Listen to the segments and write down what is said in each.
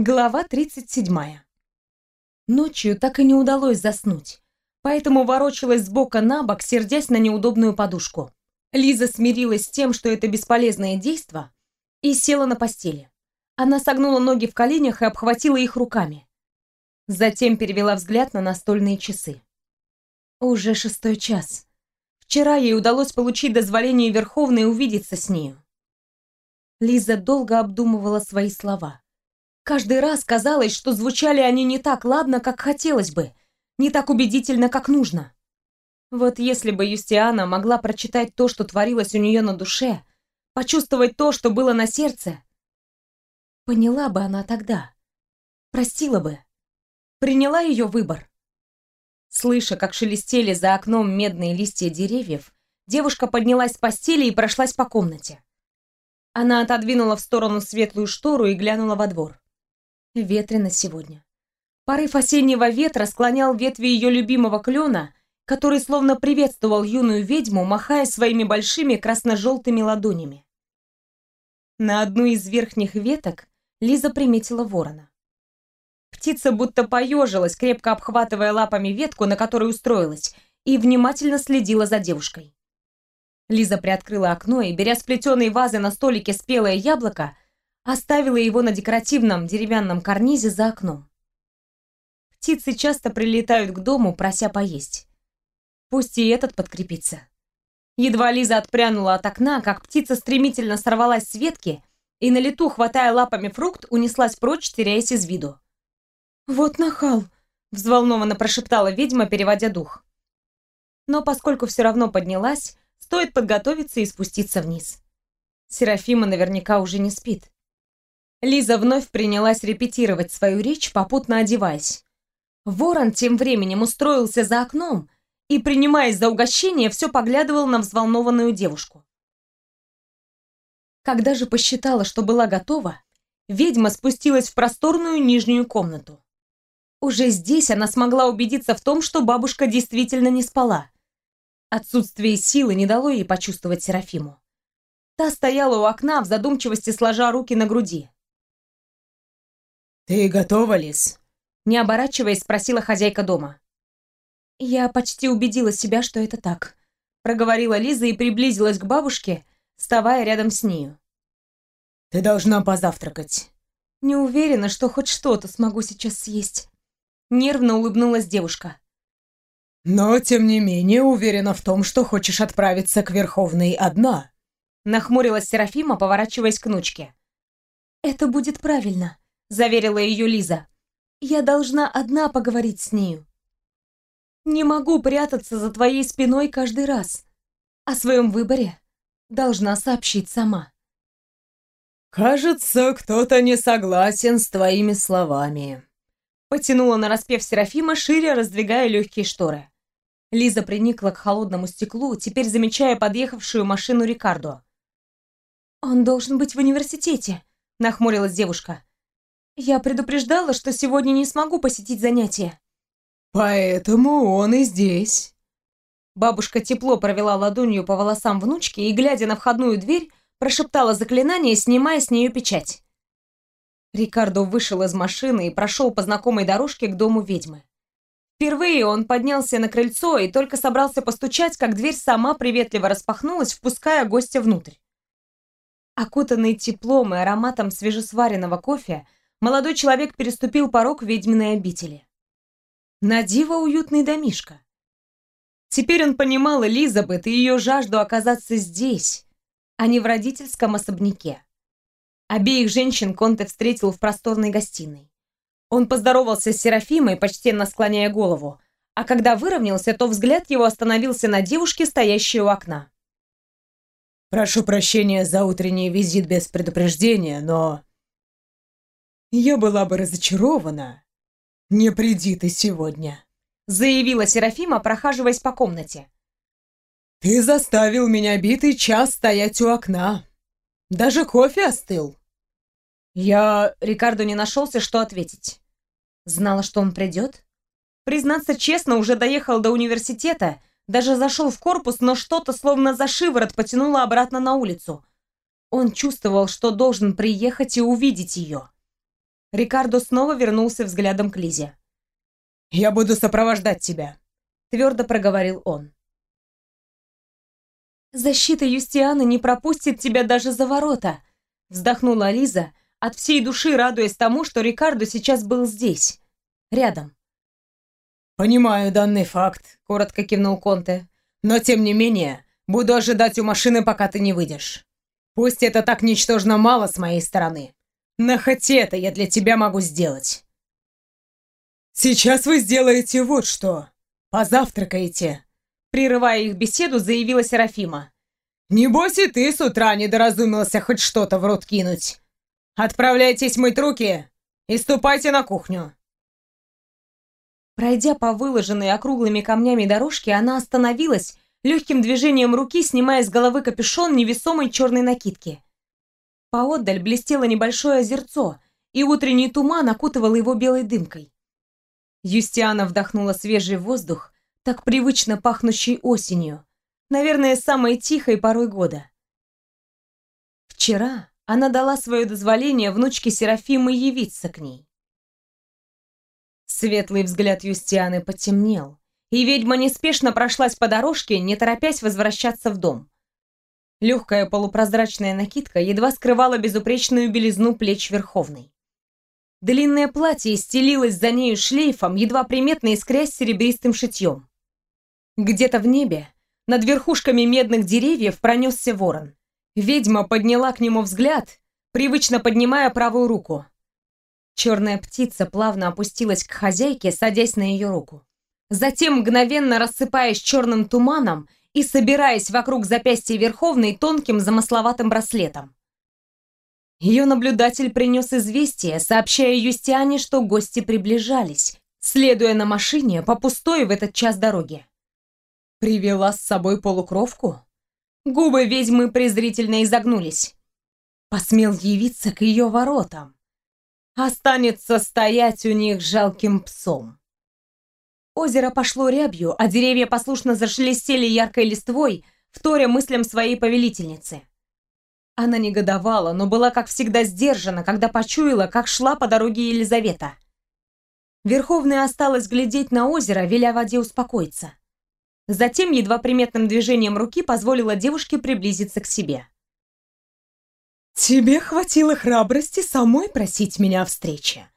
Глава 37. Ночью так и не удалось заснуть, поэтому ворочалась с бока на бок, сердясь на неудобную подушку. Лиза смирилась с тем, что это бесполезное действо, и села на постели. Она согнула ноги в коленях и обхватила их руками. Затем перевела взгляд на настольные часы. Уже шестой час. Вчера ей удалось получить дозволение Верховной увидеться с нею. Лиза долго обдумывала свои слова. Каждый раз казалось, что звучали они не так ладно, как хотелось бы, не так убедительно, как нужно. Вот если бы Юстиана могла прочитать то, что творилось у нее на душе, почувствовать то, что было на сердце, поняла бы она тогда, простила бы, приняла ее выбор. Слыша, как шелестели за окном медные листья деревьев, девушка поднялась с постели и прошлась по комнате. Она отодвинула в сторону светлую штору и глянула во двор. Ветрено сегодня. Порыв осеннего ветра склонял ветви ее любимого клена, который словно приветствовал юную ведьму, махая своими большими красно-желтыми ладонями. На одну из верхних веток Лиза приметила ворона. Птица будто поежилась, крепко обхватывая лапами ветку, на которой устроилась, и внимательно следила за девушкой. Лиза приоткрыла окно и, беря с плетеной вазы на столике спелое яблоко, оставила его на декоративном деревянном карнизе за окном. Птицы часто прилетают к дому, прося поесть. Пусть и этот подкрепится. Едва Лиза отпрянула от окна, как птица стремительно сорвалась с ветки и на лету, хватая лапами фрукт, унеслась прочь, теряясь из виду. «Вот нахал!» — взволнованно прошептала ведьма, переводя дух. Но поскольку все равно поднялась, стоит подготовиться и спуститься вниз. Серафима наверняка уже не спит. Лиза вновь принялась репетировать свою речь, попутно одеваясь. Ворон тем временем устроился за окном и, принимаясь за угощение, все поглядывал на взволнованную девушку. Когда же посчитала, что была готова, ведьма спустилась в просторную нижнюю комнату. Уже здесь она смогла убедиться в том, что бабушка действительно не спала. Отсутствие силы не дало ей почувствовать Серафиму. Та стояла у окна в задумчивости, сложа руки на груди. «Ты готова, Лис?» Не оборачиваясь, спросила хозяйка дома. «Я почти убедила себя, что это так», проговорила Лиза и приблизилась к бабушке, вставая рядом с нею. «Ты должна позавтракать». «Не уверена, что хоть что-то смогу сейчас съесть». Нервно улыбнулась девушка. «Но, тем не менее, уверена в том, что хочешь отправиться к Верховной одна», нахмурилась Серафима, поворачиваясь к внучке. «Это будет правильно», заверила ее Лиза. Я должна одна поговорить с нею. Не могу прятаться за твоей спиной каждый раз. О своем выборе должна сообщить сама. «Кажется, кто-то не согласен с твоими словами», потянула на распев Серафима, шире раздвигая легкие шторы. Лиза приникла к холодному стеклу, теперь замечая подъехавшую машину Рикардо. «Он должен быть в университете», — нахмурилась девушка. Я предупреждала, что сегодня не смогу посетить занятия. Поэтому он и здесь. Бабушка тепло провела ладонью по волосам внучки и, глядя на входную дверь, прошептала заклинание, снимая с нее печать. Рикардо вышел из машины и прошел по знакомой дорожке к дому ведьмы. Впервые он поднялся на крыльцо и только собрался постучать, как дверь сама приветливо распахнулась, впуская гостя внутрь. Окутанный теплом и ароматом свежесваренного кофе, молодой человек переступил порог ведьминой обители. На диво уютный домишко. Теперь он понимал Элизабет и ее жажду оказаться здесь, а не в родительском особняке. Обеих женщин Конте встретил в просторной гостиной. Он поздоровался с Серафимой, почтенно склоняя голову, а когда выровнялся, то взгляд его остановился на девушке, стоящей у окна. «Прошу прощения за утренний визит без предупреждения, но я была бы разочарована. Не приди ты сегодня, заявила Серафима, прохаживаясь по комнате. Ты заставил меня битый час стоять у окна. Даже кофе остыл. Я... Рикардо не нашелся, что ответить. Знала, что он придет? Признаться честно, уже доехал до университета, даже зашел в корпус, но что-то словно за шиворот потянуло обратно на улицу. Он чувствовал, что должен приехать и увидеть ее. Рикардо снова вернулся взглядом к Лизе. «Я буду сопровождать тебя», — твердо проговорил он. «Защита Юстианы не пропустит тебя даже за ворота», — вздохнула Лиза, от всей души радуясь тому, что Рикардо сейчас был здесь, рядом. «Понимаю данный факт», — коротко кивнул Конте. «Но тем не менее, буду ожидать у машины, пока ты не выйдешь. Пусть это так ничтожно мало с моей стороны, но хоть это я для тебя могу сделать». «Сейчас вы сделаете вот что. Позавтракаете». Прерывая их беседу, заявила Серафима. «Небось и ты с утра не доразумился хоть что-то в рот кинуть. Отправляйтесь мыть руки и ступайте на кухню». Пройдя по выложенной округлыми камнями дорожке, она остановилась, легким движением руки снимая с головы капюшон невесомой черной накидки. Поотдаль блестело небольшое озерцо, и утренний туман окутывал его белой дымкой. Юстиана вдохнула свежий воздух, так привычно пахнущий осенью, наверное, самой тихой порой года. Вчера она дала свое дозволение внучке Серафимы явиться к ней. Светлый взгляд Юстианы потемнел, и ведьма неспешно прошлась по дорожке, не торопясь возвращаться в дом. Легкая полупрозрачная накидка едва скрывала безупречную белизну плеч Верховной. Длинное платье стелилось за нею шлейфом, едва приметно искрясь серебристым шитьем. Где-то в небе, над верхушками медных деревьев, пронесся ворон. Ведьма подняла к нему взгляд, привычно поднимая правую руку. Черная птица плавно опустилась к хозяйке, садясь на ее руку. Затем, мгновенно рассыпаясь черным туманом и собираясь вокруг запястья Верховной тонким замысловатым браслетом. Ее наблюдатель принес известие, сообщая Юстиане, что гости приближались, следуя на машине по пустой в этот час дороги. Привела с собой полукровку? Губы ведьмы презрительно изогнулись. Посмел явиться к ее воротам. Останется стоять у них жалким псом. Озеро пошло рябью, а деревья послушно зашелестели яркой листвой, вторя мыслям своей повелительницы. Она негодовала, но была, как всегда, сдержана, когда почуяла, как шла по дороге Елизавета. Верховная осталась глядеть на озеро, веля воде успокоиться. Затем едва приметным движением руки позволила девушке приблизиться к себе. «Тебе хватило храбрости самой просить меня о встрече.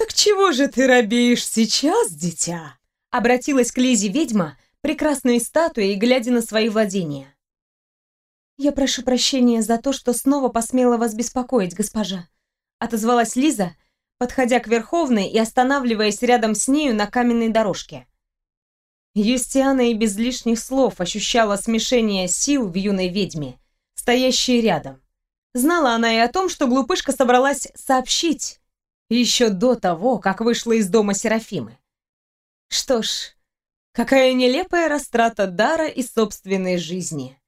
Так чего же ты робеешь сейчас, дитя?» Обратилась к Лизе ведьма, прекрасной статуей, глядя на свои владения. «Я прошу прощения за то, что снова посмела вас беспокоить, госпожа», отозвалась Лиза, подходя к Верховной и останавливаясь рядом с нею на каменной дорожке. Юстиана и без лишних слов ощущала смешение сил в юной ведьме, стоящей рядом. Знала она и о том, что глупышка собралась сообщить еще до того, как вышла из дома Серафимы. Что ж, какая нелепая растрата дара и собственной жизни.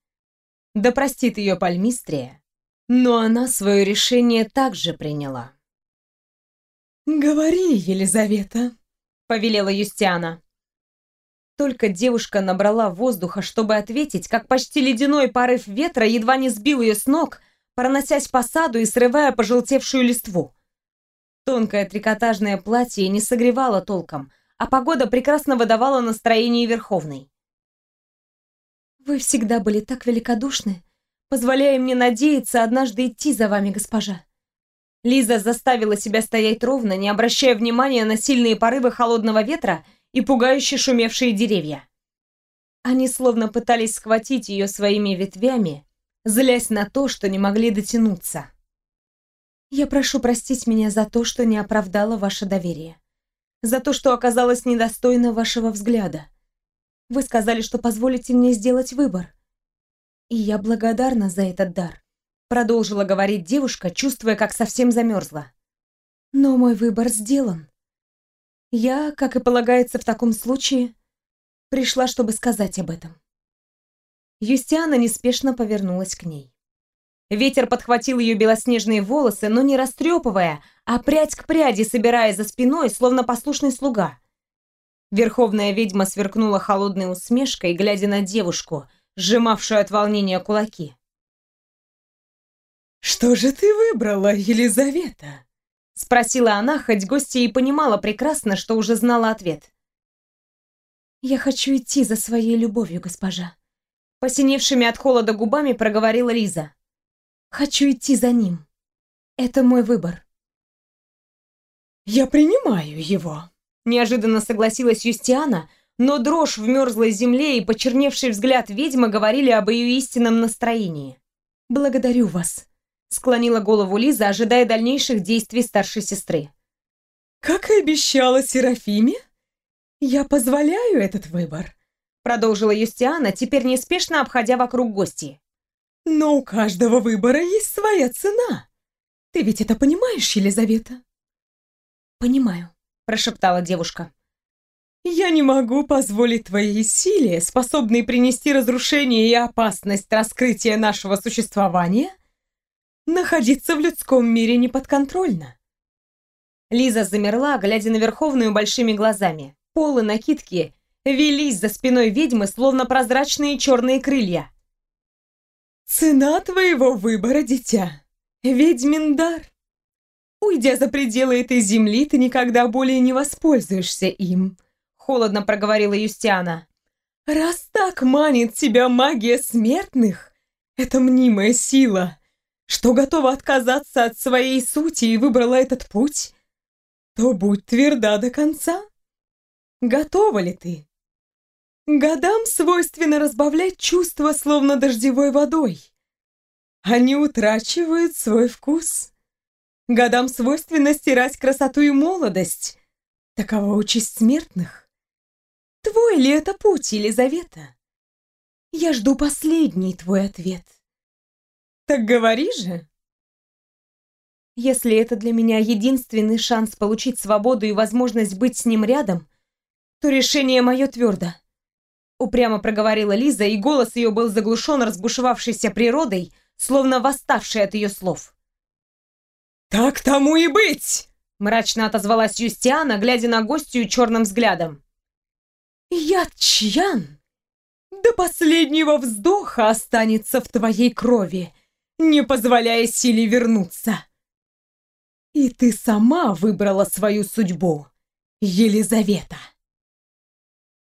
Да простит ее Пальмистрия, но она свое решение также приняла. «Говори, Елизавета», — повелела Юстиана. Только девушка набрала воздуха, чтобы ответить, как почти ледяной порыв ветра едва не сбил ее с ног, проносясь по саду и срывая пожелтевшую листву. Тонкое трикотажное платье не согревало толком, а погода прекрасно выдавала настроение Верховной. «Вы всегда были так великодушны, позволяя мне надеяться однажды идти за вами, госпожа». Лиза заставила себя стоять ровно, не обращая внимания на сильные порывы холодного ветра и пугающе шумевшие деревья. Они словно пытались схватить ее своими ветвями, злясь на то, что не могли дотянуться. «Я прошу простить меня за то, что не оправдала ваше доверие, за то, что оказалась недостойна вашего взгляда. Вы сказали, что позволите мне сделать выбор. И я благодарна за этот дар. Продолжила говорить девушка, чувствуя, как совсем замерзла. Но мой выбор сделан. Я, как и полагается в таком случае, пришла, чтобы сказать об этом. Юстиана неспешно повернулась к ней. Ветер подхватил ее белоснежные волосы, но не растрепывая, а прядь к пряди собирая за спиной, словно послушный слуга. Верховная ведьма сверкнула холодной усмешкой, глядя на девушку, сжимавшую от волнения кулаки. «Что же ты выбрала, Елизавета?» Спросила она, хоть гостья и понимала прекрасно, что уже знала ответ. «Я хочу идти за своей любовью, госпожа», — посиневшими от холода губами проговорила Лиза. «Хочу идти за ним. Это мой выбор». «Я принимаю его», — неожиданно согласилась Юстиана, но дрожь в мерзлой земле и почерневший взгляд ведьмы говорили об ее истинном настроении. «Благодарю вас», — склонила голову Лиза, ожидая дальнейших действий старшей сестры. «Как и обещала Серафиме, я позволяю этот выбор», — продолжила Юстиана, теперь неспешно обходя вокруг гости. «Но у каждого выбора есть своя цена. Ты ведь это понимаешь, Елизавета?» «Понимаю», — прошептала девушка. «Я не могу позволить твоей силе, способной принести разрушение и опасность раскрытия нашего существования, находиться в людском мире неподконтрольно». Лиза замерла, глядя на Верховную большими глазами. Полы накидки велись за спиной ведьмы, словно прозрачные черные крылья. «Цена твоего выбора, дитя. Ведьмин дар. Уйдя за пределы этой земли, ты никогда более не воспользуешься им», — холодно проговорила Юстиана. «Раз так манит тебя магия смертных, это мнимая сила, что готова отказаться от своей сути и выбрала этот путь, то будь тверда до конца. Готова ли ты? Годам свойственно разбавлять чувства, словно дождевой водой. Они утрачивают свой вкус». Годам свойственно стирать красоту и молодость. Такова участь смертных. Твой ли это путь, Елизавета? Я жду последний твой ответ. Так говори же. Если это для меня единственный шанс получить свободу и возможность быть с ним рядом, то решение мое твердо. Упрямо проговорила Лиза, и голос ее был заглушен разбушевавшейся природой, словно восставшей от ее слов. «Так тому и быть!» мрачно отозвалась Юстиана, глядя на гостью черным взглядом. «Я Чьян до последнего вздоха останется в твоей крови, не позволяя силе вернуться. И ты сама выбрала свою судьбу, Елизавета».